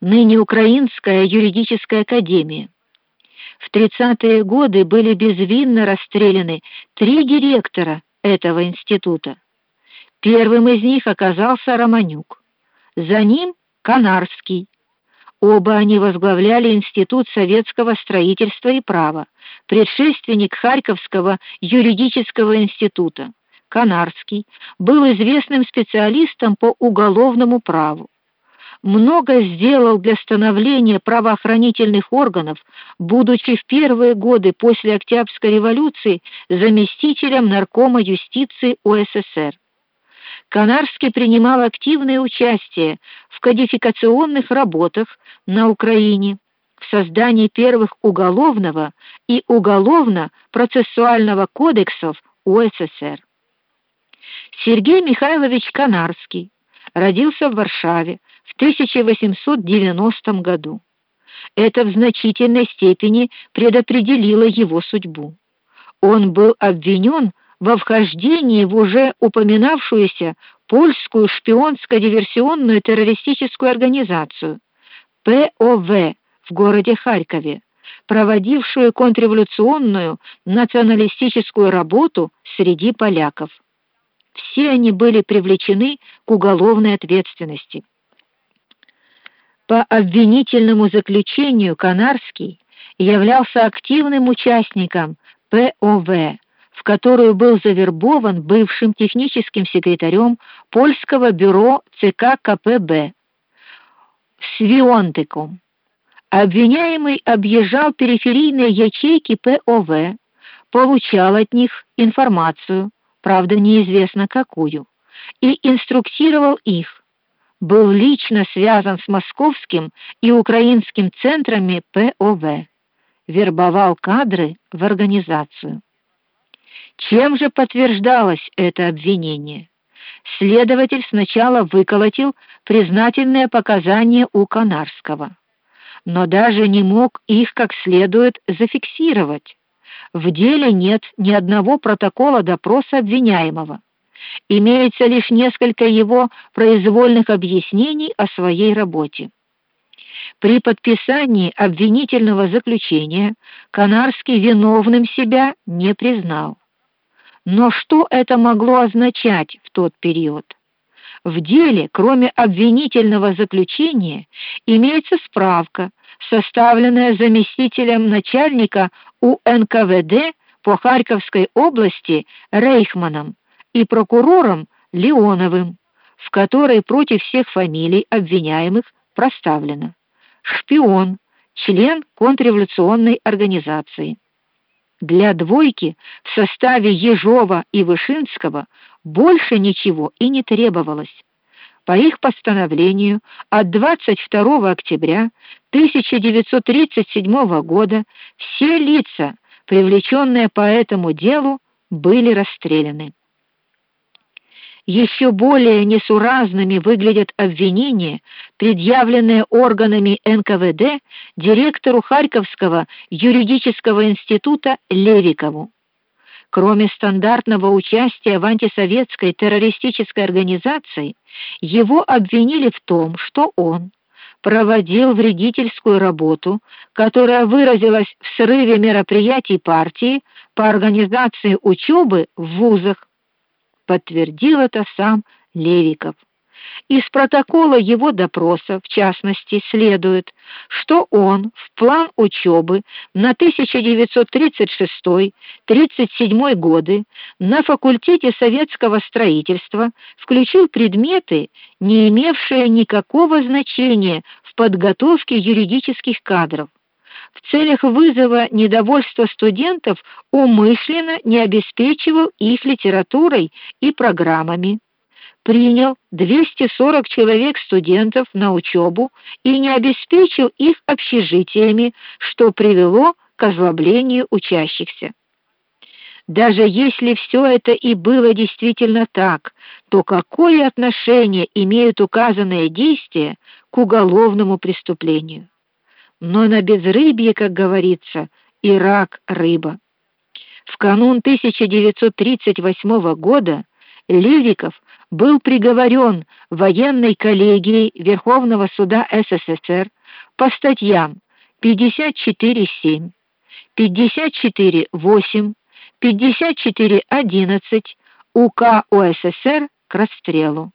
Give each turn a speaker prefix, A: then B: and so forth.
A: ныне Украинская юридическая академия. В 30-е годы были безвинно расстреляны три директора этого института. Первым из них оказался Романюк. За ним Канарский. Оба они возглавляли Институт советского строительства и права, предшественник Харьковского юридического института. Канарский был известным специалистом по уголовному праву. Много сделал для становления правоохранительных органов, будучи в первые годы после Октябрьской революции заместителем наркома юстиции УССР. Канарский принимал активное участие в кодификационных работах на Украине, в создании первых уголовного и уголовно-процессуального кодексов УССР. Сергей Михайлович Канарский родился в Варшаве в 1890 году. Это в значительной степени предопределило его судьбу. Он был обвинен во вхождении в уже упоминавшуюся польскую шпионско-диверсионную террористическую организацию ПОВ в городе Харькове, проводившую контрреволюционную националистическую работу среди поляков. Все они были привлечены к уголовной ответственности. По обвинительному заключению Канарский являлся активным участником ПОВ, в которую был завербован бывшим техническим секретарем польского бюро ЦК КПБ Свионтыком. Обвиняемый объезжал периферийные ячейки ПОВ, получал от них информацию, правда, неизвестно какую, и инструктировал их. Был лично связан с московским и украинским центрами ПОВ. Вербовал кадры в организацию. Чем же подтверждалось это обвинение? Следователь сначала выколотил признательные показания у Канарского, но даже не мог их как следует зафиксировать. В деле нет ни одного протокола допроса обвиняемого. Имеется лишь несколько его произвольных объяснений о своей работе. При подписании обвинительного заключения Канарский виновным себя не признал. Но что это могло означать в тот период? В деле, кроме обвинительного заключения, имеется справка, составленная заместителем начальника УНКВД по Харьковской области Рейхманом и прокурором Леоновым, в которой против всех фамилий обвиняемых проставлено: шпион, член контрреволюционной организации. Для двойки в составе Ежова и Вышинского больше ничего и не требовалось. По их постановлению от 22 октября 1937 года все лица, привлеченные по этому делу, были расстреляны. Еще более несуразными выглядят обвинения, предъявленные органами НКВД директору Харьковского юридического института Левикову. Кроме стандартного участия в антисоветской террористической организации, его обвинили в том, что он проводил вредительскую работу, которая выразилась в срыве мероприятий партии по организации учебы в вузах подтвердил это сам Левиков. Из протокола его допроса, в частности, следует, что он в план учебы на 1936-37 годы на факультете советского строительства включил предметы, не имевшие никакого значения в подготовке юридических кадров в целях вызова недовольства студентов умышленно не обеспечивал их литературой и программами. Принял 240 человек студентов на учебу и не обеспечил их общежитиями, что привело к озлоблению учащихся. Даже если все это и было действительно так, то какое отношение имеют указанные действия к уголовному преступлению? но на безрыбье, как говорится, и рак рыба. В канун 1938 года Левиков был приговорен военной коллегией Верховного суда СССР по статьям 54.7, 54.8, 54.11 УК УССР к расстрелу.